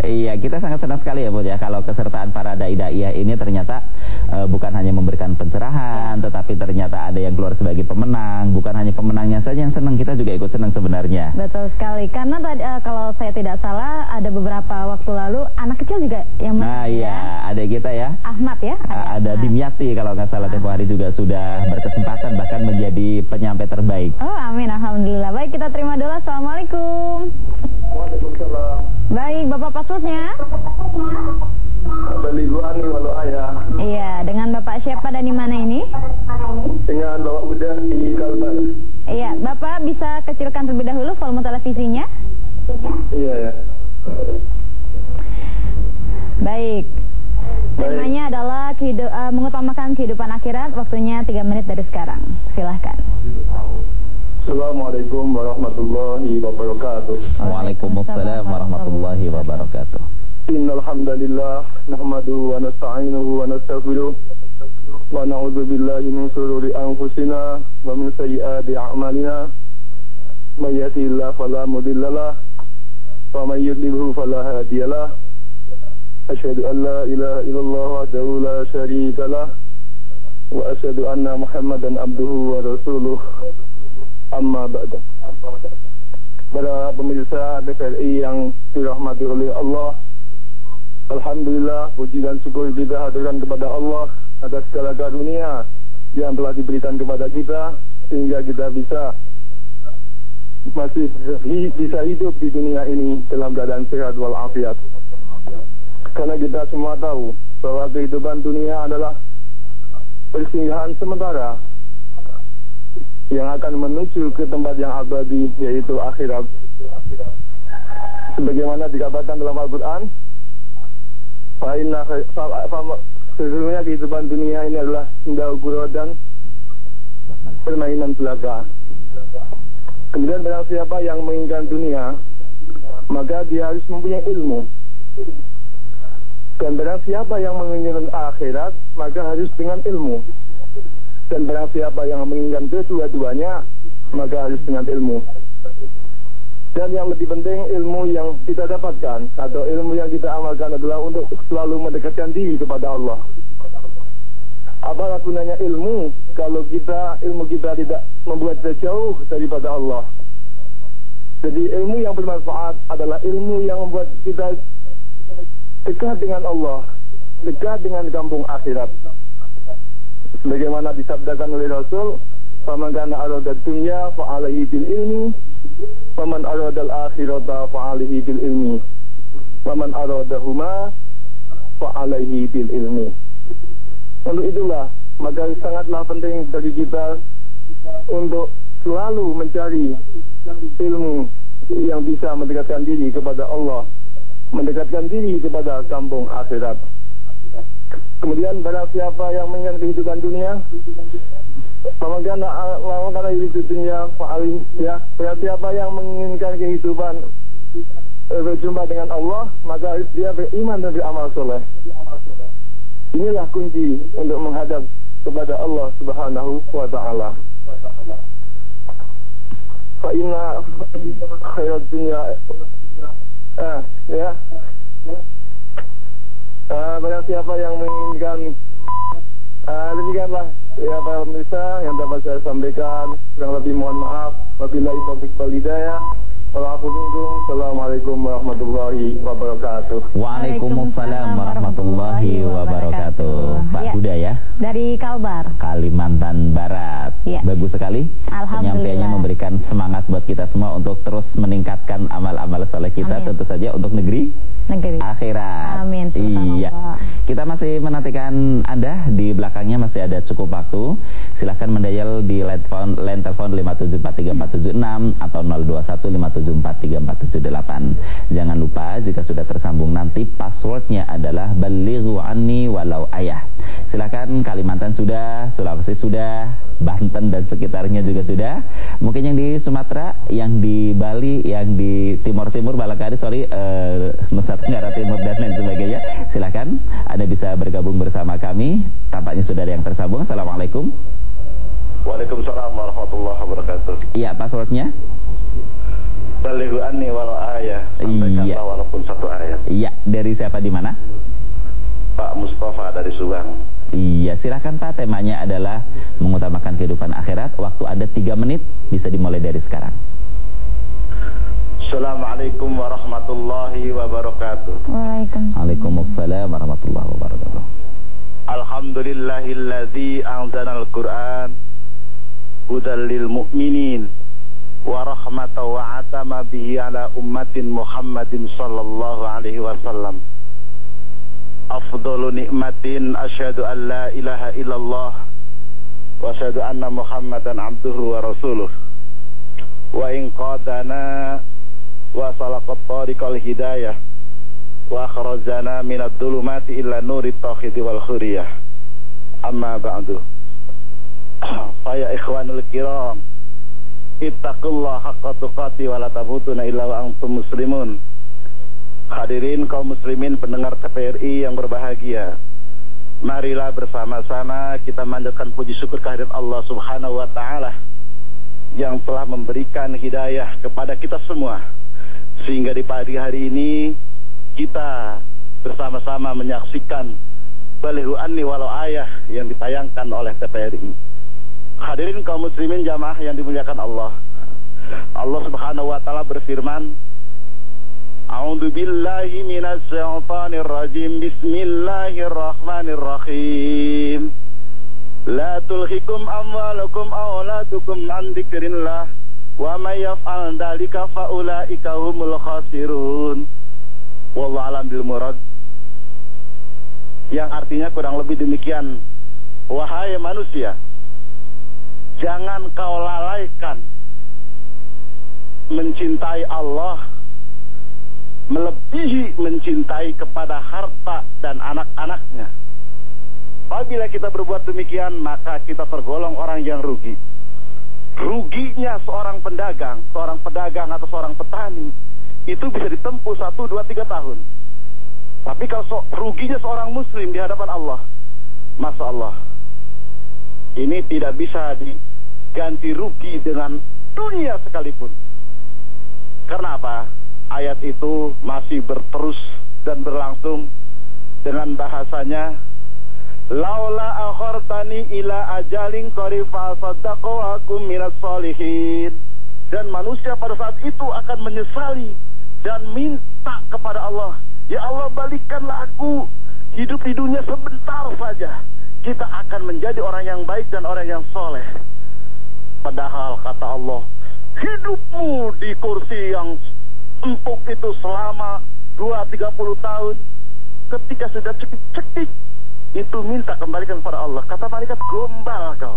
Iya, kita sangat senang sekali ya, Bu ya, kalau kesertaan para dai daiyah ini ternyata eh, bukan hanya memberikan pencerahan, tetapi ternyata ada yang keluar sebagai pemenang, bukan hanya pemenangnya saja yang senang, kita juga ikut senang sebenarnya. Betul sekali. Karena tadi eh, kalau saya tidak salah ada beberapa waktu lalu anak kecil juga yang Nah, menang ya. iya, ada kita ya. Ahmad ya. Ada Ahmad. Dimyati kalau nggak salah tempo hari juga sudah berkesempatan bahkan menjadi penyampai terbaik. Oh, amin alhamdulillah. Baik, kita terima dulu. Assalamualaikum. Bapak passwordnya? Dari Luani walau ayah Iya, dengan Bapak siapa dan di mana ini? dengan bawa udah di Kalbar. Iya, Bapak bisa kecilkan terlebih dahulu volume televisinya. Iya ya. Baik. Temanya adalah kehidu- eh, mengutamakan kehidupan akhirat. Waktunya 3 menit dari sekarang. Silahkan. Assalamualaikum warahmatullahi wabarakatuh. Waalaikumsalam warahmatullahi wabarakatuh. Innal hamdalillah nahmaduhu wa nasta'inuhu wa nastaghfiruh wa na'udzu billahi min shururi anfusina wa min sayyiati a'malina may yahdihillahu fala mudhillalah wa may yudlilhu fala hadiyalah asyhadu an la ilaha illallah wahdahu la syarika lah wa asyhadu anna muhammadan abduhu wa rasuluh amma ba'da para pemirsa TVRI yang dirahmati oleh Allah Alhamdulillah, puji dan syukur kita hadirkan kepada Allah atas segala karunia yang telah diberikan kepada kita sehingga kita bisa masih bisa hidup di dunia ini dalam keadaan sehat walafiat. Karena kita semua tahu bahwa kehidupan dunia adalah persinggahan sementara yang akan menuju ke tempat yang abadi yaitu akhirat. Sebagaimana dikatakan dalam Al-Quran, sesungguhnya kehidupan dunia ini adalah gurau dan permainan belaka. Kemudian barang siapa yang menginginkan dunia, maka dia harus mempunyai ilmu. Dan barang siapa yang menginginkan akhirat, maka harus dengan ilmu. Dan barang siapa yang menginginkan kedua-duanya, maka harus dengan ilmu. Dan yang lebih penting ilmu yang kita dapatkan atau ilmu yang kita amalkan adalah untuk selalu mendekatkan diri kepada Allah. Apakah gunanya ilmu kalau kita ilmu kita tidak membuat kita jauh daripada Allah? Jadi ilmu yang bermanfaat adalah ilmu yang membuat kita dekat dengan Allah, dekat dengan kampung akhirat. Sebagaimana disabdakan oleh Rasul, "Faman kana arada dunya fa alaihi bil ilmi Faman aradal akhirata fa'alihi bil ilmi. Faman aradahuma fa'alaihi bil ilmi. Untuk itulah, maka sangatlah penting bagi kita untuk selalu mencari ilmu yang bisa mendekatkan diri kepada Allah, mendekatkan diri kepada kampung akhirat. Kemudian barang siapa yang mengingat kehidupan dunia, Pemagana karena itu dunia paling ya siapa yang menginginkan kehidupan eh, berjumpa dengan Allah maka dia beriman dan beramal soleh. Inilah kunci untuk menghadap kepada Allah Subhanahu wa taala. Fa inna khairat dunya ah ya. Ah, banyak siapa yang menginginkan ah, demikianlah Ya para pemirsa yang dapat saya sampaikan kurang lebih mohon maaf. Wabillahi taufiq wal hidayah. Assalamualaikum warahmatullahi wabarakatuh. Waalaikumsalam warahmatullahi wabarakatuh. Pak ya. Huda ya. Dari Kalbar. Kalimantan Barat. Ya. Bagus sekali. Penyampaiannya memberikan semangat buat kita semua untuk terus meningkatkan amal-amal saleh kita Amin. tentu saja untuk negeri negeri akhirat. Amin. Iya. Kita masih menantikan Anda di belakangnya masih ada cukup waktu. Silahkan mendayal di line telepon, line telepon 5743476 atau 02157 Jangan lupa jika sudah tersambung nanti passwordnya adalah balighu anni walau ayah. Silakan Kalimantan sudah, Sulawesi sudah, Banten dan sekitarnya juga sudah. Mungkin yang di Sumatera, yang di Bali, yang di Timur Timur, Balakari, sorry, uh, Nusa Tenggara Timur dan lain sebagainya. Silakan Anda bisa bergabung bersama kami. Tampaknya sudah ada yang tersambung. Assalamualaikum. Waalaikumsalam warahmatullahi wabarakatuh. Iya, passwordnya? Balighu anni walau ayah. Iya. walaupun satu ayat. Iya, dari siapa di mana? Pak Mustafa dari Subang. Iya, silakan Pak. Temanya adalah mengutamakan kehidupan akhirat. Waktu ada tiga menit, bisa dimulai dari sekarang. Assalamualaikum warahmatullahi wabarakatuh. Waalaikumsalam warahmatullahi wabarakatuh. Alhamdulillahilladzi anzalal Qur'an hudal lil mu'minin wa rahmatan wa atama bihi ala ummatin Muhammadin sallallahu alaihi wasallam. Afdalu nikmatin asyhadu an la ilaha illallah wa asyhadu anna Muhammadan abduhu wa rasuluh. Wa in qadana wa salaqat tariqal hidayah wa akhrajana minad dhulumati illa nurit tauhid wal khuriyah amma ba'du saya ikhwanul kiram Ittaqullah haqqa tuqati wa la tamutuna illa wa antum muslimun. Hadirin kaum muslimin pendengar TPRI yang berbahagia. Marilah bersama-sama kita manjatkan puji syukur kehadirat Allah Subhanahu wa taala yang telah memberikan hidayah kepada kita semua sehingga di pagi hari ini kita bersama-sama menyaksikan Balihu Anni Walau Ayah yang ditayangkan oleh TPRI. Hadirin kaum muslimin jamaah yang dimuliakan Allah. Allah Subhanahu wa taala berfirman, A'udhu billahi minas syaitanir rajim. Bismillahirrahmanirrahim. La tulhikum amwalukum awlatukum an dzikrillah wa may yaf'al dzalika faulaika humul khasirun. Wallahu alam bil murad. Yang artinya kurang lebih demikian. Wahai manusia, jangan kau lalaikan mencintai Allah melebihi mencintai kepada harta dan anak-anaknya. Apabila kita berbuat demikian, maka kita tergolong orang yang rugi. Ruginya seorang pedagang, seorang pedagang atau seorang petani, itu bisa ditempuh satu, dua, tiga tahun. Tapi kalau so, ruginya seorang muslim di hadapan Allah, Masya Allah, ini tidak bisa diganti rugi dengan dunia sekalipun. Karena apa? ayat itu masih berterus dan berlangsung dengan bahasanya laula akhartani ila ajalin qarib fa akum minas solihin dan manusia pada saat itu akan menyesali dan minta kepada Allah ya Allah balikkanlah aku hidup di dunia sebentar saja kita akan menjadi orang yang baik dan orang yang soleh padahal kata Allah hidupmu di kursi yang empuk itu selama 2-30 tahun ketika sudah cekik-cekik itu minta kembalikan kepada Allah. Kata malaikat gombal kau.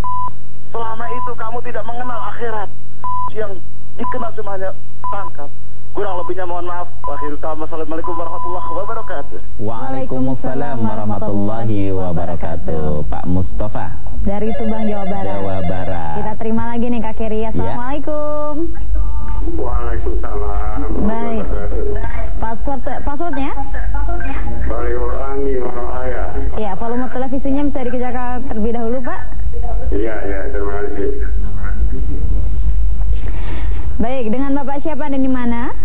Selama itu kamu tidak mengenal akhirat. Yang dikenal semuanya pangkat kurang lebihnya mohon maaf akhir Assalamualaikum warahmatullahi wabarakatuh Waalaikumsalam warahmatullahi wabarakatuh Pak Mustafa dari Subang Jawa Barat Jawa Barat kita terima lagi nih Kak Kiri ya. Assalamualaikum Waalaikumsalam. Baik. Password passwordnya? Baliurangi Maraya. Ya, volume televisinya bisa dikejarkan terlebih dahulu, Pak. Iya, iya, terima kasih. Baik, dengan Bapak siapa dan di mana?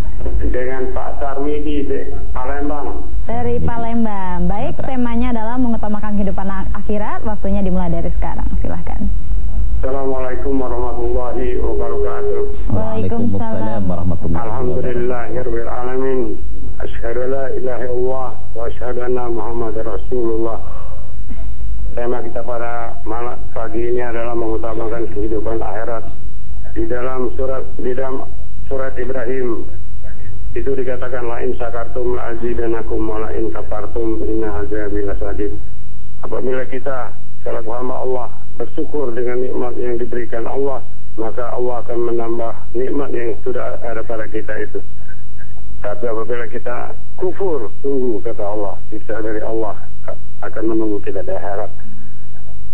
Dengan Pak Sarwidi di Palembang. Dari Palembang. Baik, temanya adalah mengutamakan kehidupan akhirat. Waktunya dimulai dari sekarang. Silahkan. Assalamualaikum warahmatullahi wabarakatuh. Waalaikumsalam warahmatullahi Alhamdulillahirabbil alamin. Asyhadu la ilaha illallah wa asyhadu anna Muhammadar Rasulullah. Tema kita pada malam pagi ini adalah mengutamakan kehidupan akhirat. Di dalam surat di dalam surat Ibrahim itu dikatakan la in syakartum la azidanakum wa la in kafartum inna azabi lasadid. Apabila kita selaku hamba Allah bersyukur dengan nikmat yang diberikan Allah, maka Allah akan menambah nikmat yang sudah ada pada kita itu. Tapi apabila kita kufur, tunggu kata Allah, bisa dari Allah akan menunggu kita di akhirat.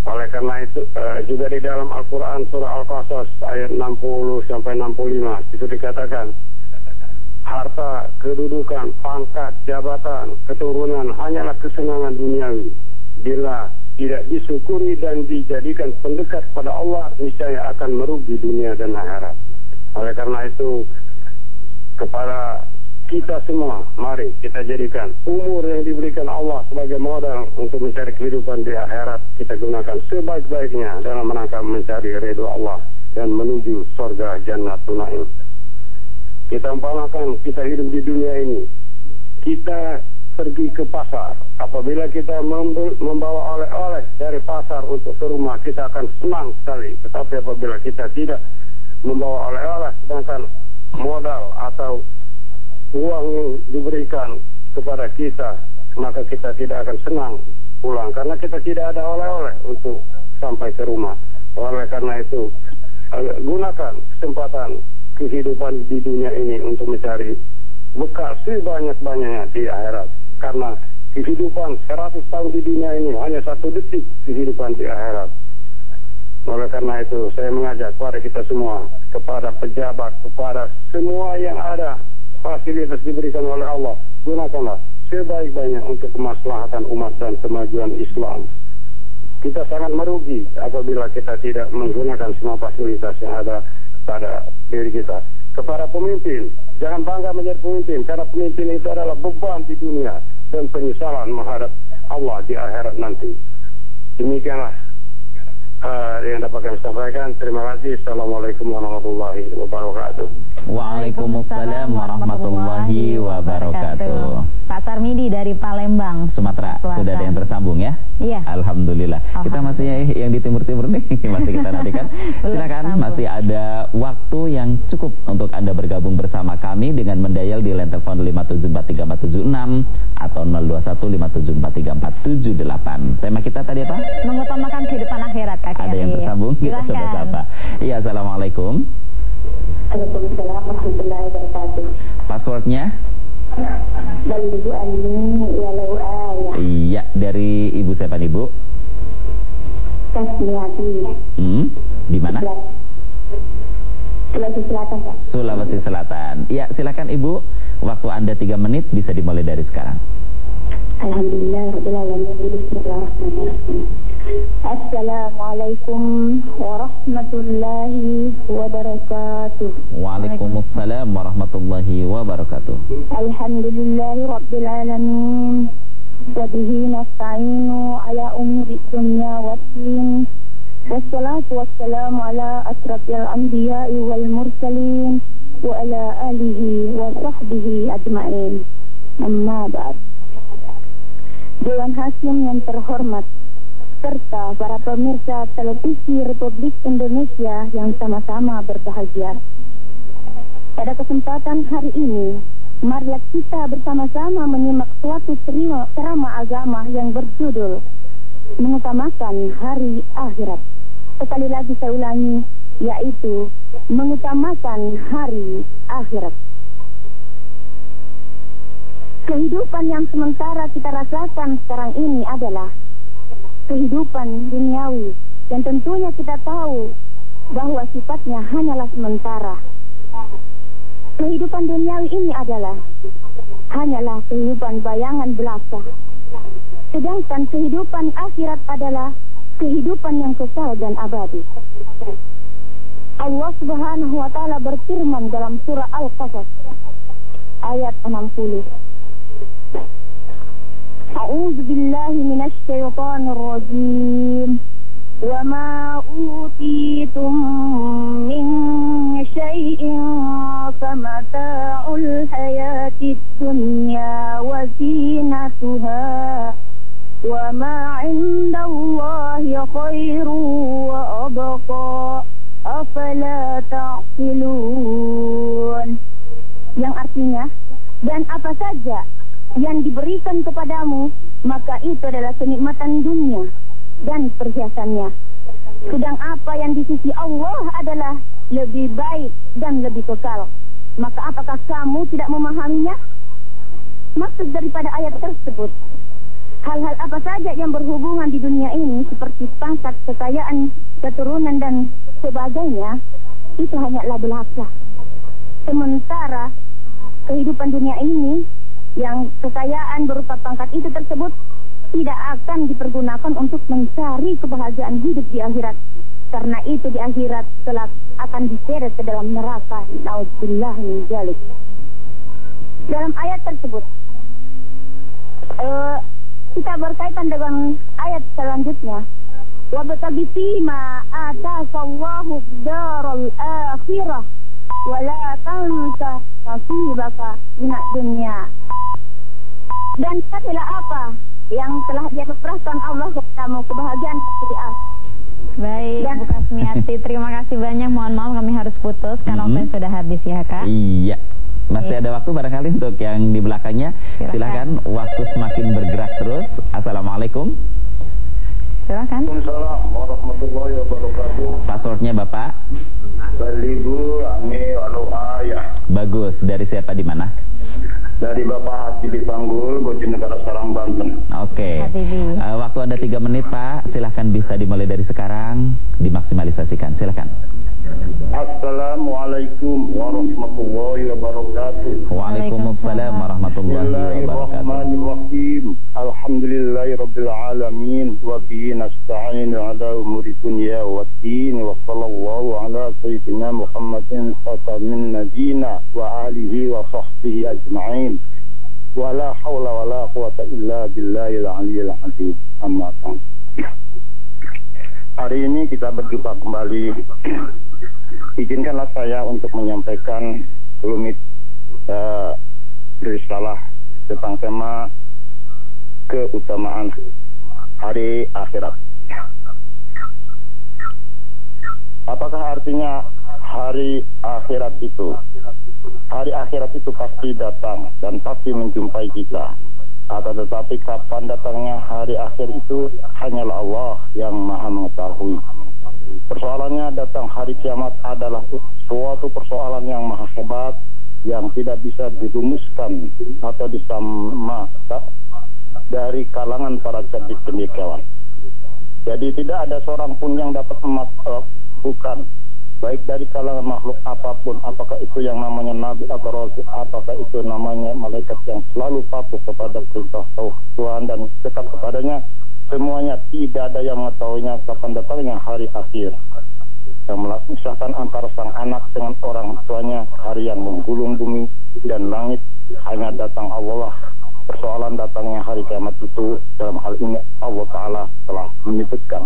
Oleh karena itu uh, juga di dalam Al-Quran surah Al-Qasas ayat 60 sampai 65 itu dikatakan harta, kedudukan, pangkat, jabatan, keturunan hanyalah kesenangan duniawi. Bila tidak disyukuri dan dijadikan pendekat pada Allah, niscaya akan merugi dunia dan akhirat. Oleh karena itu, kepada kita semua, mari kita jadikan umur yang diberikan Allah sebagai modal untuk mencari kehidupan di akhirat. Kita gunakan sebaik-baiknya dalam rangka mencari ridho Allah dan menuju surga jannah tunaim. Kita umpamakan kita hidup di dunia ini. Kita pergi ke pasar. Apabila kita membawa oleh-oleh dari pasar untuk ke rumah, kita akan senang sekali. Tetapi apabila kita tidak membawa oleh-oleh, sedangkan modal atau uang yang diberikan kepada kita, maka kita tidak akan senang pulang. Karena kita tidak ada oleh-oleh untuk sampai ke rumah. Oleh karena itu, eh, gunakan kesempatan kehidupan di dunia ini untuk mencari bekal sebanyak-banyaknya di akhirat karena kehidupan 100 tahun di dunia ini hanya satu detik kehidupan di akhirat. Oleh karena itu saya mengajak kepada kita semua, kepada pejabat, kepada semua yang ada fasilitas diberikan oleh Allah, gunakanlah sebaik-baiknya untuk kemaslahatan umat dan kemajuan Islam. Kita sangat merugi apabila kita tidak menggunakan semua fasilitas yang ada pada diri kita. Kepada pemimpin, jangan bangga menjadi pemimpin, karena pemimpin itu adalah beban di dunia dan penyesalan menghadap Allah di akhirat nanti. Demikianlah yang dapat kami sampaikan. Terima kasih. Assalamualaikum warahmatullahi wabarakatuh. Waalaikumsalam warahmatullahi wabarakatuh. Pak Sarmidi dari Palembang, Sumatera. Selatan. Sudah ada yang tersambung ya? Iya. Alhamdulillah. Kita masih yang di timur-timur nih, masih kita nantikan. Silakan masih ada waktu yang cukup untuk Anda bergabung bersama kami dengan mendial di line telepon 5743476 atau 0215743478. Tema kita tadi apa? Mengutamakan kehidupan akhirat Kak Ada yang Ferry. tersambung? Kita coba sapa. Iya, Assalamualaikum. Waalaikumsalam warahmatullahi wabarakatuh. Passwordnya? Ballighu anni walau ayah. Iya, dari Ibu siapa nih, Bu? Tasmiyati. Hmm, di mana? Sulawesi Selatan, Pak. Sulawesi Selatan. Ya, silakan Ibu. Waktu Anda 3 menit bisa dimulai dari sekarang. Alhamdulillah rabbil alamin. Bismillahirrahmanirrahim. Assalamualaikum warahmatullahi wabarakatuh. Waalaikumsalam warahmatullahi wabarakatuh. Alhamdulillahi rabbil alamin. Wa bihi nasta'inu ala umuri dunya waddin. Wassalatu wassalamu ala asrafil anbiya'i wal mursalin wa ala alihi wa sahbihi ajma'in. Amma ba'd. Dewan Hakim yang terhormat serta para pemirsa televisi Republik Indonesia yang sama-sama berbahagia. Pada kesempatan hari ini, marilah kita bersama-sama menyimak suatu ceramah agama yang berjudul Mengutamakan Hari Akhirat. Sekali lagi saya ulangi, yaitu mengutamakan hari akhirat. Kehidupan yang sementara kita rasakan sekarang ini adalah kehidupan duniawi dan tentunya kita tahu bahwa sifatnya hanyalah sementara. Kehidupan duniawi ini adalah hanyalah kehidupan bayangan belaka. Sedangkan kehidupan akhirat adalah kehidupan yang kekal dan abadi. Allah Subhanahu wa taala berfirman dalam surah Al-Qasas ayat 60. أعوذ بالله من الشيطان الرجيم. وما أوتيتم من شيء فمتاع الحياة الدنيا وزينتها. وما عند الله خير وأبقى. أفلا تعقلون. Yang artinya dan apa saja yang diberikan kepadamu maka itu adalah kenikmatan dunia dan perhiasannya. Sedang apa yang di sisi Allah adalah lebih baik dan lebih kekal. Maka apakah kamu tidak memahaminya? Maksud daripada ayat tersebut hal-hal apa saja yang berhubungan di dunia ini seperti pangkat kekayaan keturunan dan sebagainya itu hanyalah belaka. Sementara kehidupan dunia ini yang kekayaan berupa pangkat itu tersebut tidak akan dipergunakan untuk mencari kebahagiaan hidup di akhirat. Karena itu di akhirat kelak akan diseret ke dalam neraka. Nauzubillah min. Dalam ayat tersebut eh, kita berkaitan dengan ayat selanjutnya. Wabtaghi fima atakallahu daral akhirah wala tansa nasibaka dunya. Dan carilah apa yang telah dianugerahkan Allah kepadamu kebahagiaan di akhirat. Baik, Dan- Bu Kasmiati, terima kasih banyak. Mohon maaf kami harus putus karena Mhm. waktunya sudah habis ya, Kak. Iya. Masih Iya. ada waktu barangkali untuk yang di belakangnya. Silakan. Silakan waktu semakin bergerak terus. Assalamualaikum. Silakan. Waalaikumsalam warahmatullahi wabarakatuh. Passwordnya Bapak. Ayah. Bagus. Dari siapa di mana? Dari Bapak Hati di Panggul, Bojonegoro Sarang, Banten. Oke. Hatibi. Eh, waktu Anda 3 menit, Pak. Silahkan bisa dimulai dari sekarang. Dimaksimalisasikan. Silakan. Assalamualaikum warahmatullahi wabarakatuh. Waalaikumsalam warahmatullahi wabarakatuh. Alhamdulillahirabbil alamin wa bihi nasta'inu ala umuri dunya waddin wa sallallahu ala sayyidina Muhammadin khatamin nabiyina wa alihi wa sahbihi la hawla wa la quwata illa billahil aliyyil azim. Amma ba'd. Hari ini kita berjumpa kembali. Izinkanlah saya untuk menyampaikan kelumit eh, risalah tentang tema keutamaan hari akhirat. Apakah artinya hari akhirat itu? Hari akhirat itu pasti datang dan pasti menjumpai kita. Akan tetapi kapan datangnya hari akhir itu hanyalah Allah yang maha mengetahui. Persoalannya datang hari kiamat adalah suatu persoalan yang maha hebat yang tidak bisa dirumuskan atau disamakan dari kalangan para cerdik cendekiawan. Jadi tidak ada seorang pun yang dapat bukan baik dari kalangan makhluk apa pun apakah itu yang namanya nabi atau rasul apakah itu namanya malaikat yang selalu patuh kepada perintah Tuhan dan tetap kepadanya semuanya tidak ada yang mengetahuinya kapan datangnya hari akhir. Yang memisahkan antara sang anak dengan orang tuanya hari yang menggulung bumi dan langit hanya datang Allah persoalan datangnya hari kiamat itu dalam hal ini Allah Ta'ala telah menyebutkan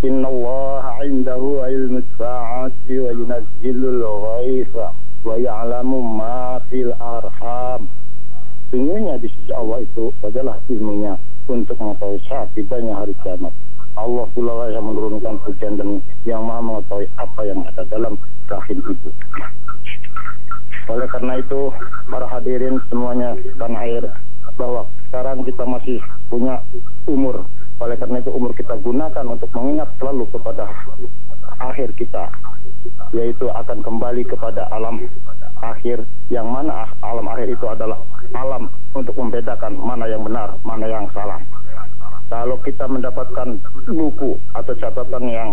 Inna Allah indahu ilmu sa'ati wa yunazzilul ghaitha wa ya'lamu ma fil arham Sungguhnya di sisi Allah itu adalah ilmunya untuk mengetahui saat tibanya hari kiamat. Allah pula yang menurunkan hujan dan yang maha mengetahui apa yang ada dalam rahim itu. Oleh karena itu, para hadirin semuanya tanah air bahwa sekarang kita masih punya umur. Oleh karena itu umur kita gunakan untuk mengingat selalu kepada akhir kita. Yaitu akan kembali kepada alam akhir yang mana alam akhir itu adalah alam untuk membedakan mana yang benar, mana yang salah. Kalau kita mendapatkan buku atau catatan yang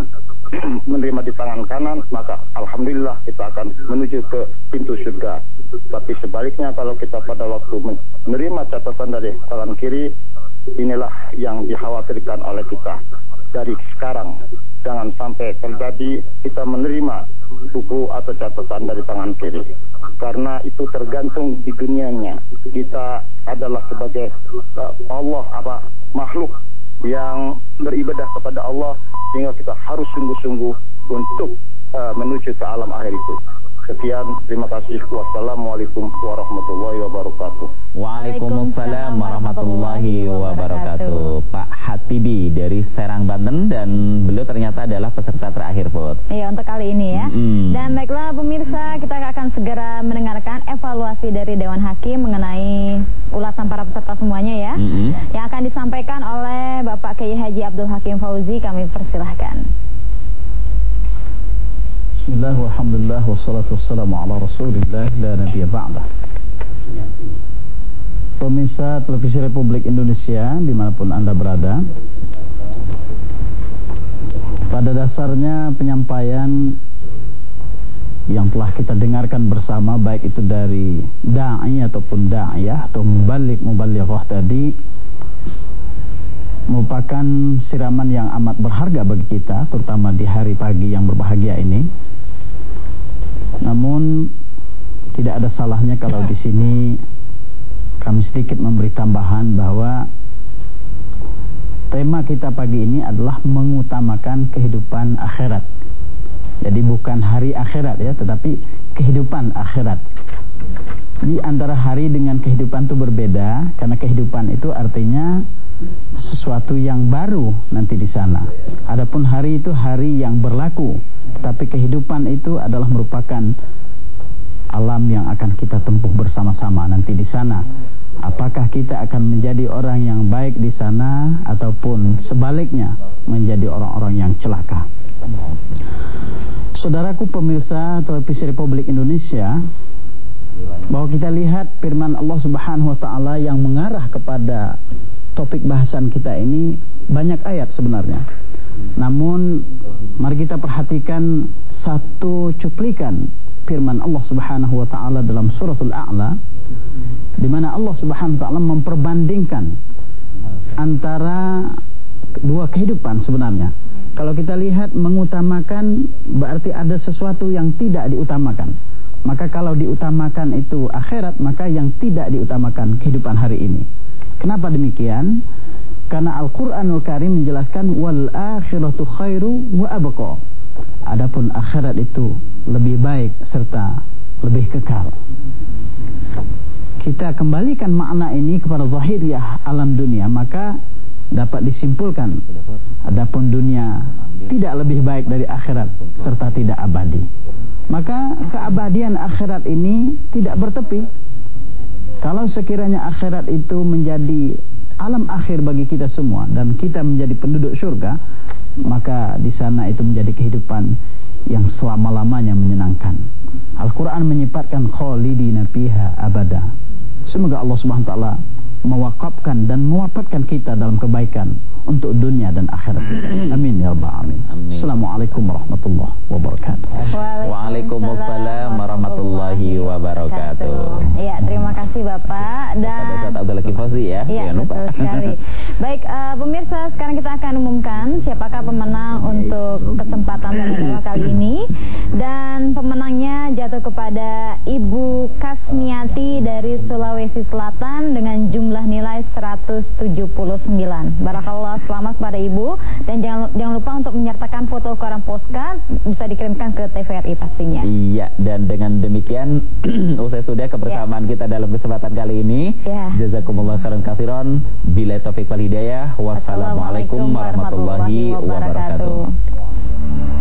menerima di tangan kanan, maka alhamdulillah kita akan menuju ke pintu surga. Tapi sebaliknya kalau kita pada waktu menerima catatan dari tangan kiri, inilah yang dikhawatirkan oleh kita. Dari sekarang, jangan sampai terjadi kita menerima buku atau catatan dari tangan kiri. Karena itu tergantung di dunianya. Kita adalah sebagai uh, Allah apa makhluk yang beribadah kepada Allah sehingga kita harus sungguh-sungguh untuk uh, menuju ke alam akhir itu. Sekian, terima kasih. Wassalamualaikum warahmatullahi wabarakatuh. Waalaikumsalam warahmatullahi wabarakatuh. Pak Hatibi dari Serang Banten dan beliau ternyata adalah peserta terakhir, Put. Iya, untuk kali ini ya. Mm -hmm. Dan baiklah pemirsa, kita akan segera mendengarkan evaluasi dari Dewan Hakim mengenai ulasan para peserta semuanya ya. Mm -hmm. Yang akan disampaikan oleh Bapak Kiai Haji Abdul Hakim Fauzi, kami persilahkan. Bismillah walhamdulillah wassalatu wassalamu ala rasulillah la nabiya ba'dah. Pemirsa Televisi Republik Indonesia di mana pun Anda berada Pada dasarnya penyampaian yang telah kita dengarkan bersama baik itu dari da'i ataupun da'iyah atau mubalik mubalighah tadi merupakan siraman yang amat berharga bagi kita terutama di hari pagi yang berbahagia ini namun tidak ada salahnya kalau di sini kami sedikit memberi tambahan bahwa tema kita pagi ini adalah mengutamakan kehidupan akhirat. Jadi bukan hari akhirat ya, tetapi kehidupan akhirat. Di antara hari dengan kehidupan itu berbeda karena kehidupan itu artinya sesuatu yang baru nanti di sana. Adapun hari itu hari yang berlaku tapi kehidupan itu adalah merupakan alam yang akan kita tempuh bersama-sama nanti di sana. Apakah kita akan menjadi orang yang baik di sana ataupun sebaliknya menjadi orang-orang yang celaka? Saudaraku pemirsa televisi Republik Indonesia, bahwa kita lihat firman Allah Subhanahu wa taala yang mengarah kepada topik bahasan kita ini banyak ayat sebenarnya. Namun mari kita perhatikan satu cuplikan firman Allah Subhanahu wa taala dalam suratul A'la di mana Allah Subhanahu wa taala memperbandingkan antara dua kehidupan sebenarnya. Kalau kita lihat mengutamakan berarti ada sesuatu yang tidak diutamakan. Maka kalau diutamakan itu akhirat, maka yang tidak diutamakan kehidupan hari ini. Kenapa demikian? Karena Al-Quranul Karim menjelaskan wal akhiratu khairu wa abqa. Adapun akhirat itu lebih baik serta lebih kekal. kita kembalikan makna ini kepada zahiriyah alam dunia maka dapat disimpulkan adapun dunia tidak lebih baik dari akhirat serta tidak abadi maka keabadian akhirat ini tidak bertepi kalau sekiranya akhirat itu menjadi alam akhir bagi kita semua dan kita menjadi penduduk surga maka di sana itu menjadi kehidupan yang selama-lamanya menyenangkan. Al-Quran menyifatkan khalidina fiha abada. Semoga Allah Subhanahu wa taala mewakafkan dan mewafatkan kita dalam kebaikan untuk dunia dan akhirat. Amin ya rabbal alamin. Amin. Assalamualaikum warahmatullahi wabarakatuh. Waalaikumsalam warahmatullahi wabarakatuh. Ya, terima kasih Bapak dan Ustaz Abdul Kifosi ya. Iya, lupa. sekali. Baik, uh, pemirsa, sekarang kita akan umumkan siapakah pemenang untuk kesempatan pada kali ini dan pemenangnya jatuh kepada Ibu Kasmiati dari Sulawesi Selatan dengan jumlah nilai 179. Barakallah selamat pada Ibu dan jangan jangan lupa untuk menyertakan foto koran postcard bisa dikirimkan ke TVRI pastinya. Iya, dan dengan demikian usai sudah kebersamaan ya. kita dalam kesempatan kali ini. Ya. Jazakumullah khairan katsiran. Bila taufik wal hidayah. Wassalamualaikum warahmatullahi wabarakatuh.